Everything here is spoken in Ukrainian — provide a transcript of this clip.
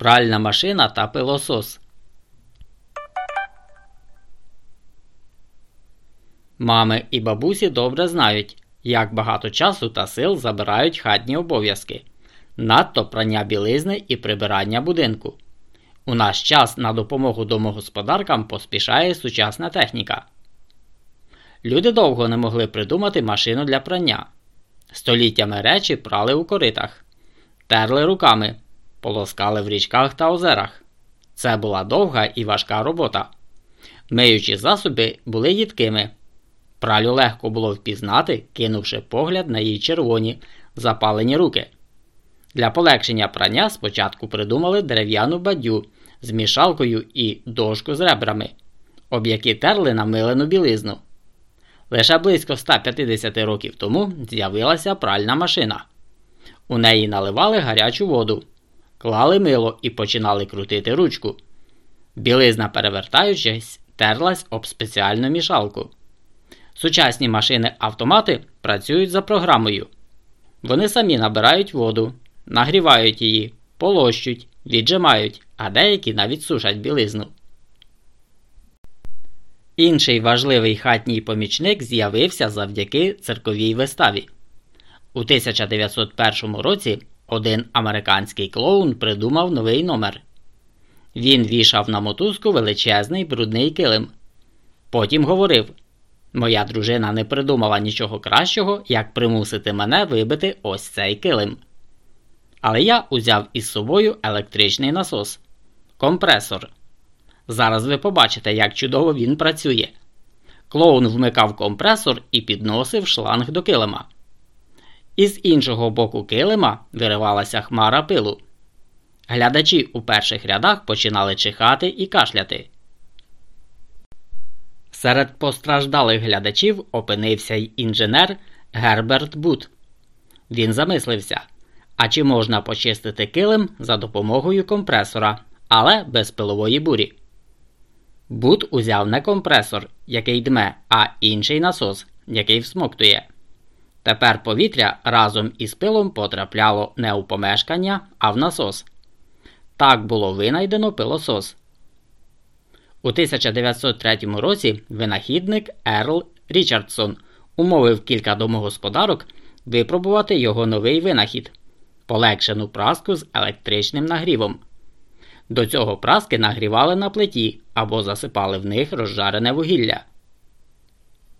Пральна машина та пилосос. Мами і бабусі добре знають, як багато часу та сил забирають хатні обов'язки, надто прання білизни і прибирання будинку. У наш час на допомогу домогосподаркам поспішає сучасна техніка. Люди довго не могли придумати машину для прання. Століттями речі прали у коритах, терли руками, полоскали в річках та озерах. Це була довга і важка робота. Миючі засоби були їдкими. Пралю легко було впізнати, кинувши погляд на її червоні, запалені руки. Для полегшення прання спочатку придумали дерев'яну бадю з мішалкою і дошку з ребрами, об які терли намилену білизну. Лише близько 150 років тому з'явилася пральна машина. У неї наливали гарячу воду, клали мило і починали крутити ручку. Білизна, перевертаючись, терлась об спеціальну мішалку. Сучасні машини-автомати працюють за програмою. Вони самі набирають воду, нагрівають її, полощуть, віджимають, а деякі навіть сушать білизну. Інший важливий хатній помічник з'явився завдяки цирковій виставі. У 1901 році один американський клоун придумав новий номер. Він вішав на мотузку величезний брудний килим. Потім говорив: Моя дружина не придумала нічого кращого, як примусити мене вибити ось цей килим. Але я узяв із собою електричний насос компресор. Зараз ви побачите, як чудово він працює. Клоун вмикав компресор і підносив шланг до килима. Із іншого боку килима виривалася хмара пилу. Глядачі у перших рядах починали чихати і кашляти. Серед постраждалих глядачів опинився й інженер Герберт Бут. Він замислився, а чи можна почистити килим за допомогою компресора, але без пилової бурі. Бут узяв не компресор, який дме, а інший насос, який всмоктує. Тепер повітря разом із пилом потрапляло не у помешкання, а в насос. Так було винайдено пилосос. У 1903 році винахідник Ерл Річардсон умовив кілька домогосподарок випробувати його новий винахід полегшену праску з електричним нагрівом. До цього праски нагрівали на плиті або засипали в них розжарене вугілля.